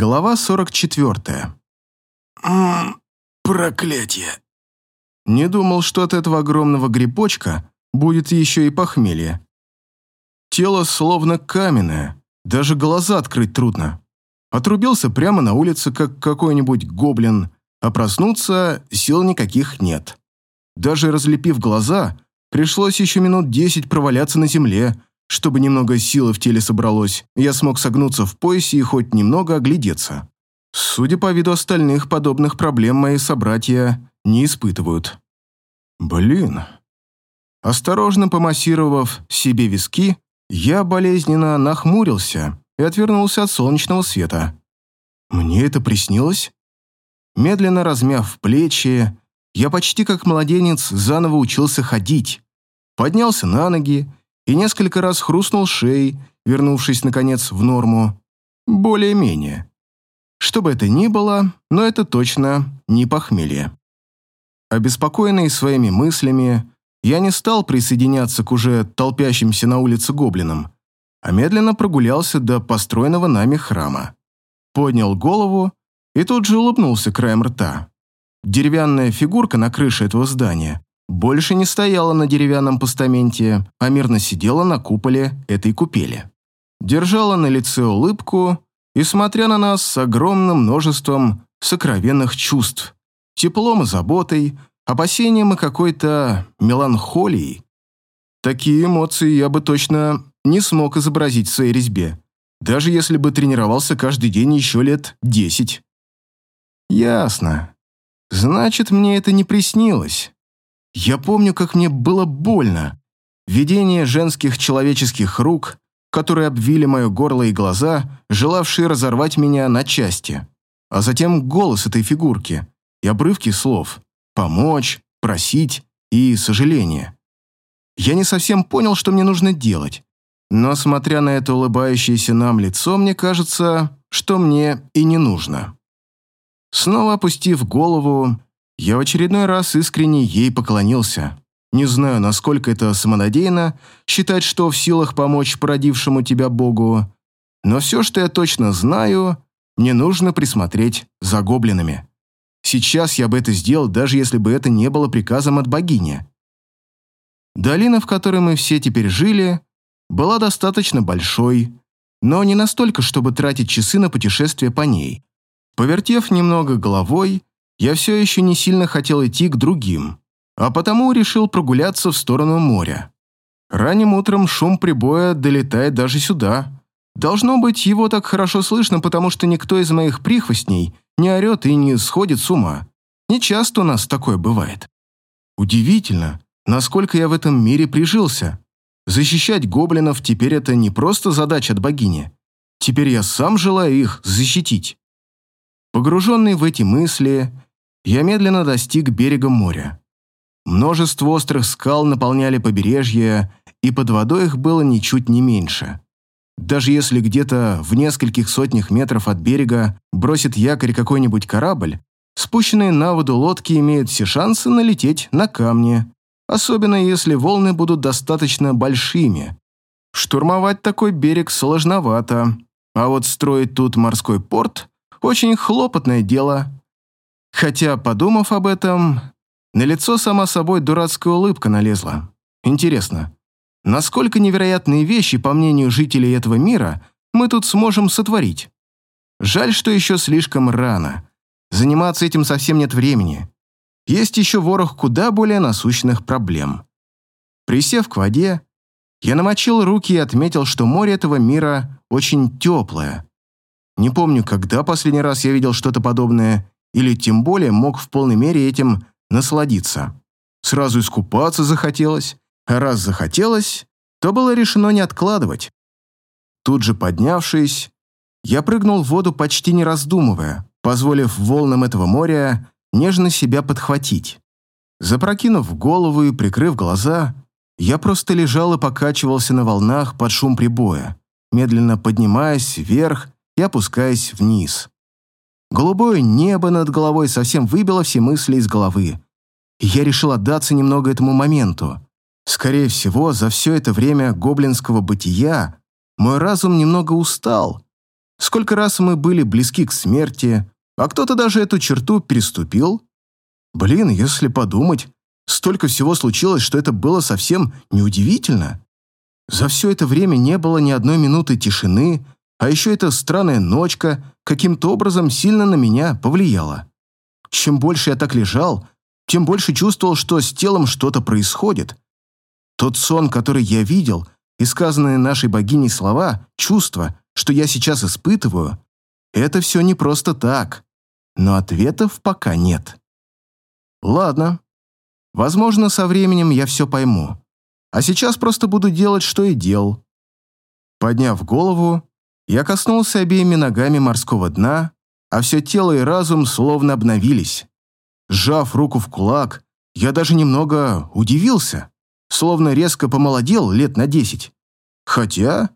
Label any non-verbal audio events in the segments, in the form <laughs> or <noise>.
Глава 44. Ммм, проклятие. Не думал, что от этого огромного грибочка будет еще и похмелье. Тело словно каменное, даже глаза открыть трудно. Отрубился прямо на улице, как какой-нибудь гоблин, а проснуться сил никаких нет. Даже разлепив глаза, пришлось еще минут десять проваляться на земле, чтобы немного силы в теле собралось, я смог согнуться в поясе и хоть немного оглядеться. Судя по виду остальных, подобных проблем мои собратья не испытывают. Блин. Осторожно помассировав себе виски, я болезненно нахмурился и отвернулся от солнечного света. Мне это приснилось? Медленно размяв плечи, я почти как младенец заново учился ходить. Поднялся на ноги и несколько раз хрустнул шеей, вернувшись, наконец, в норму. Более-менее. Что бы это ни было, но это точно не похмелье. Обеспокоенный своими мыслями, я не стал присоединяться к уже толпящимся на улице гоблинам, а медленно прогулялся до построенного нами храма. Поднял голову и тут же улыбнулся краем рта. Деревянная фигурка на крыше этого здания больше не стояла на деревянном постаменте, а мирно сидела на куполе этой купели. Держала на лице улыбку и, смотря на нас с огромным множеством сокровенных чувств, теплом и заботой, опасением и какой-то меланхолией. Такие эмоции я бы точно не смог изобразить в своей резьбе, даже если бы тренировался каждый день еще лет десять. Ясно. Значит, мне это не приснилось. Я помню, как мне было больно. Видение женских человеческих рук, которые обвили мое горло и глаза, желавшие разорвать меня на части. А затем голос этой фигурки и обрывки слов «помочь», «просить» и «сожаление». Я не совсем понял, что мне нужно делать. Но, смотря на это улыбающееся нам лицо, мне кажется, что мне и не нужно. Снова опустив голову, я в очередной раз искренне ей поклонился. Не знаю, насколько это самонадеянно, считать, что в силах помочь породившему тебя Богу, но все, что я точно знаю, мне нужно присмотреть за гоблинами. Сейчас я бы это сделал, даже если бы это не было приказом от богини. Долина, в которой мы все теперь жили, была достаточно большой, но не настолько, чтобы тратить часы на путешествие по ней. Повертев немного головой, я все еще не сильно хотел идти к другим, а потому решил прогуляться в сторону моря. Ранним утром шум прибоя долетает даже сюда. Должно быть, его так хорошо слышно, потому что никто из моих прихвостней не орет и не сходит с ума. Не часто у нас такое бывает. Удивительно, насколько я в этом мире прижился. Защищать гоблинов теперь это не просто задача от богини. Теперь я сам желаю их защитить. Погруженный в эти мысли, я медленно достиг берега моря. Множество острых скал наполняли побережье, и под водой их было ничуть не меньше. Даже если где-то в нескольких сотнях метров от берега бросит якорь какой-нибудь корабль, спущенные на воду лодки имеют все шансы налететь на камни, особенно если волны будут достаточно большими. Штурмовать такой берег сложновато, а вот строить тут морской порт – очень хлопотное дело – Хотя, подумав об этом, на лицо сама собой дурацкая улыбка налезла. Интересно, насколько невероятные вещи, по мнению жителей этого мира, мы тут сможем сотворить? Жаль, что еще слишком рано. Заниматься этим совсем нет времени. Есть еще ворох куда более насущных проблем. Присев к воде, я намочил руки и отметил, что море этого мира очень теплое. Не помню, когда последний раз я видел что-то подобное, или тем более мог в полной мере этим насладиться. Сразу искупаться захотелось, а раз захотелось, то было решено не откладывать. Тут же поднявшись, я прыгнул в воду почти не раздумывая, позволив волнам этого моря нежно себя подхватить. Запрокинув голову и прикрыв глаза, я просто лежал и покачивался на волнах под шум прибоя, медленно поднимаясь вверх и опускаясь вниз. Голубое небо над головой совсем выбило все мысли из головы. Я решил отдаться немного этому моменту. Скорее всего, за все это время гоблинского бытия мой разум немного устал. сколько раз мы были близки к смерти, а кто-то даже эту черту переступил. Блин, если подумать, столько всего случилось, что это было совсем неудивительно. За все это время не было ни одной минуты тишины, а еще эта странная ночка каким-то образом сильно на меня повлияла. Чем больше я так лежал, тем больше чувствовал, что с телом что-то происходит. Тот сон, который я видел, и сказанные нашей богиней слова, чувства, что я сейчас испытываю, это все не просто так. Но ответов пока нет. Ладно. Возможно, со временем я все пойму. А сейчас просто буду делать, что и делал. Подняв голову, я коснулся обеими ногами морского дна, а все тело и разум словно обновились. Сжав руку в кулак, я даже немного удивился, словно резко помолодел лет на десять. Хотя,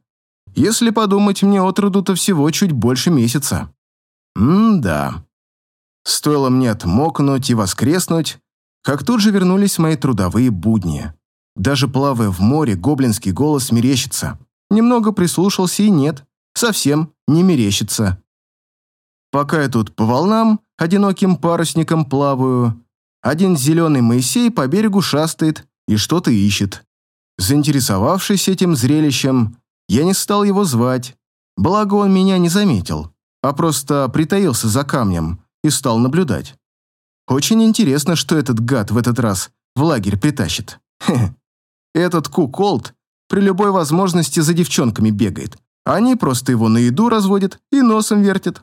если подумать, мне отроду-то всего чуть больше месяца. М-да. Стоило мне отмокнуть и воскреснуть, как тут же вернулись мои трудовые будни. Даже плавая в море, гоблинский голос мерещится. Немного прислушался и нет, совсем не мерещится. Пока я тут по волнам, одиноким парусником плаваю, один зеленый Моисей по берегу шастает и что-то ищет. Заинтересовавшись этим зрелищем, я не стал его звать, благо он меня не заметил, а просто притаился за камнем и стал наблюдать. Очень интересно, что этот гад в этот раз в лагерь притащит. Хе <laughs> -хе. Этот куколд при любой возможности за девчонками бегает. Они просто его на еду разводят и носом вертят.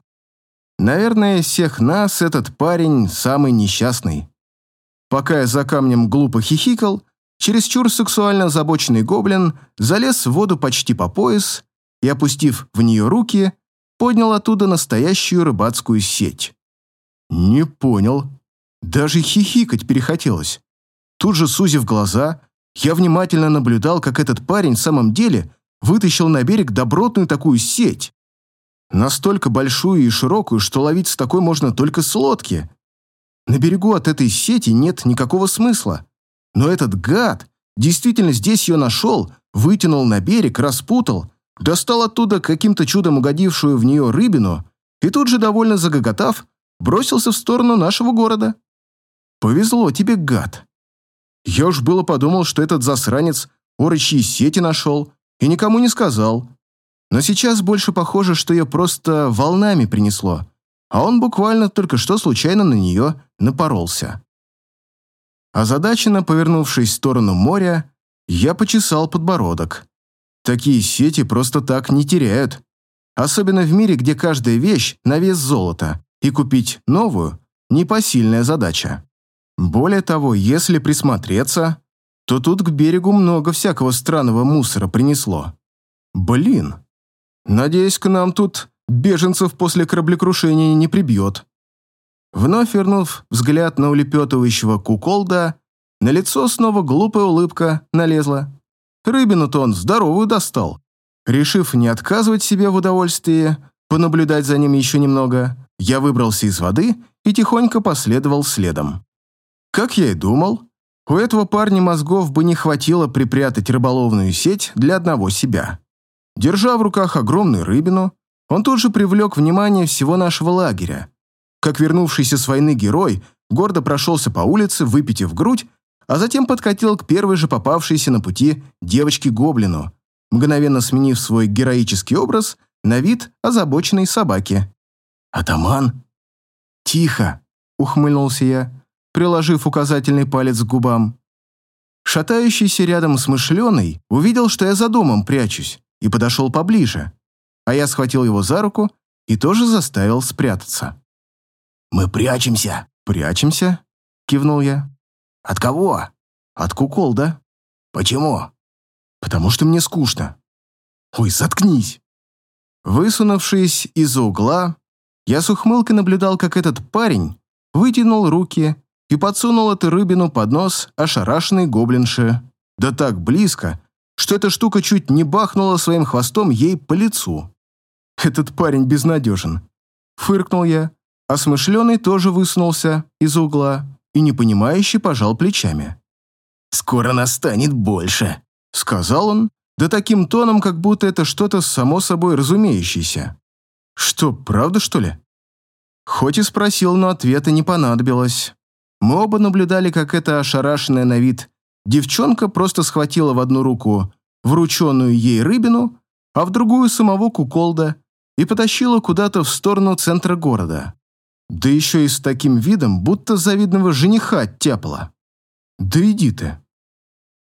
Наверное, из всех нас этот парень самый несчастный. Пока я за камнем глупо хихикал, чересчур сексуально озабоченный гоблин залез в воду почти по пояс и, опустив в нее руки, поднял оттуда настоящую рыбацкую сеть. Не понял. Даже хихикать перехотелось. Тут же, сузив глаза, я внимательно наблюдал, как этот парень в самом деле вытащил на берег добротную такую сеть. Настолько большую и широкую, что ловить с такой можно только с лодки. На берегу от этой сети нет никакого смысла. Но этот гад действительно здесь ее нашел, вытянул на берег, распутал, достал оттуда каким-то чудом угодившую в нее рыбину и тут же, довольно загоготав, бросился в сторону нашего города. Повезло тебе, гад. Я уж было подумал, что этот засранец орочьи сети нашел и никому не сказал. Но сейчас больше похоже, что ее просто волнами принесло, а он буквально только что случайно на нее напоролся. Озадаченно повернувшись в сторону моря, я почесал подбородок. Такие сети просто так не теряют. Особенно в мире, где каждая вещь на вес золота, и купить новую – непосильная задача. Более того, если присмотреться, то тут к берегу много всякого странного мусора принесло. Блин, надеюсь, к нам тут беженцев после кораблекрушения не прибьет. Вновь вернув взгляд на улепетывающего куколда, на лицо снова глупая улыбка налезла. Рыбину-то он здоровую достал. Решив не отказывать себе в удовольствии, понаблюдать за ним еще немного, я выбрался из воды и тихонько последовал следом. Как я и думал, у этого парня мозгов бы не хватило припрятать рыболовную сеть для одного себя. Держа в руках огромную рыбину, он тут же привлек внимание всего нашего лагеря. Как вернувшийся с войны герой, гордо прошелся по улице, выпитив грудь, а затем подкатил к первой же попавшейся на пути девочке-гоблину, мгновенно сменив свой героический образ на вид озабоченной собаки. «Атаман?» «Тихо!» — ухмыльнулся я, приложив указательный палец к губам. Шатающийся рядом с мышленой увидел, что я за домом прячусь, и подошел поближе, а я схватил его за руку и тоже заставил спрятаться. «Мы прячемся». «Прячемся?» — кивнул я. «От кого?» «От куколда». «Почему?» «Потому что мне скучно». «Ой, заткнись!» Высунувшись из-за угла, я с ухмылкой наблюдал, как этот парень вытянул руки и подсунул эту рыбину под нос ошарашенной гоблинши. Да так близко, что эта штука чуть не бахнула своим хвостом ей по лицу. Этот парень безнадежен. Фыркнул я, а смышленый тоже высунулся из угла и непонимающе пожал плечами. «Скоро настанет больше», — сказал он, да таким тоном, как будто это что-то само собой разумеющееся. Что, правда, что ли? Хоть и спросил, но ответа не понадобилось. Мы оба наблюдали, как эта ошарашенная на вид девчонка просто схватила в одну руку врученную ей рыбину, а в другую самого куколда и потащила куда-то в сторону центра города. Да еще и с таким видом, будто завидного жениха оттяпала. Да иди ты.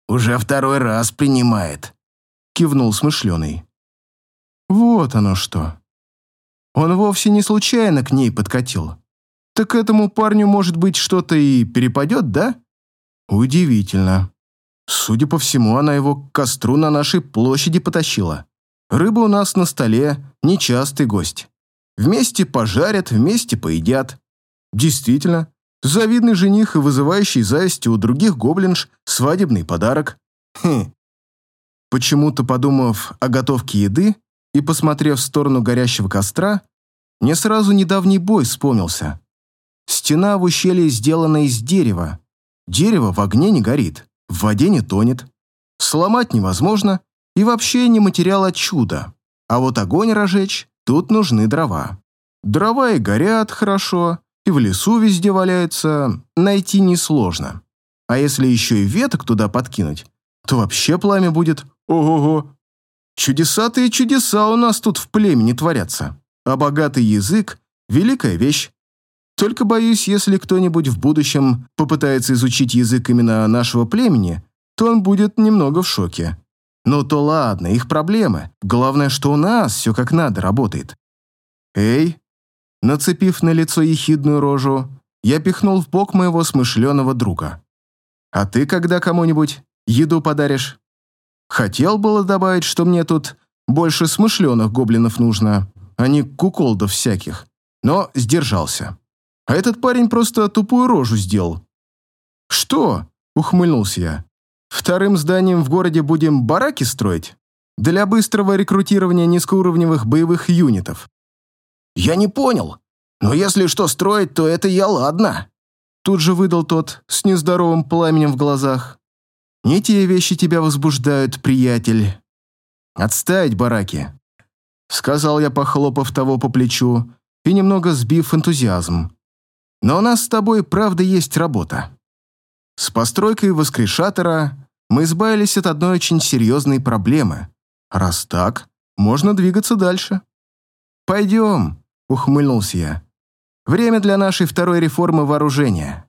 Уже второй раз принимает, кивнул смышленый. Вот оно что. Он вовсе не случайно к ней подкатил. Так этому парню, может быть, что-то и перепадет, да? Удивительно. Судя по всему, она его к костру на нашей площади потащила. Рыба у нас на столе – нечастый гость. Вместе пожарят, вместе поедят. Действительно, завидный жених и вызывающий зависть у других гоблинш свадебный подарок. Хм. Почему-то подумав о готовке еды и посмотрев в сторону горящего костра, мне сразу недавний бой вспомнился. Стена в ущелье сделана из дерева. Дерево в огне не горит, в воде не тонет. Сломать невозможно, и вообще не материал, а чудо. А вот огонь разжечь, тут нужны дрова. Дрова и горят хорошо, и в лесу везде валяются, найти несложно. А если еще и веток туда подкинуть, то вообще пламя будет ого-го. Чудесатые чудеса у нас тут в племени творятся. А богатый язык – великая вещь. Только боюсь, если кто-нибудь в будущем попытается изучить язык именно нашего племени, то он будет немного в шоке. Ну то ладно, их проблемы. Главное, что у нас все как надо работает. Эй, нацепив на лицо ехидную рожу, я пихнул в бок моего смышленого друга. А ты когда кому-нибудь еду подаришь? Хотел было добавить, что мне тут больше смышленых гоблинов нужно, а не куколдов всяких, но сдержался. А этот парень просто тупую рожу сделал. «Что?» — ухмыльнулся я. Вторым зданием в городе будем бараки строить? Для быстрого рекрутирования низкоуровневых боевых юнитов. Я не понял. Но если что строить, то это я ладно. Тут же выдал тот с нездоровым пламенем в глазах. Не те вещи тебя возбуждают, приятель. Отставить бараки. Сказал я, похлопав того по плечу и немного сбив энтузиазм. Но у нас с тобой, правда, есть работа. С постройкой воскрешатора мы избавились от одной очень серьезной проблемы. Раз так, можно двигаться дальше. «Пойдем», — ухмыльнулся я. «Время для нашей второй реформы вооружения».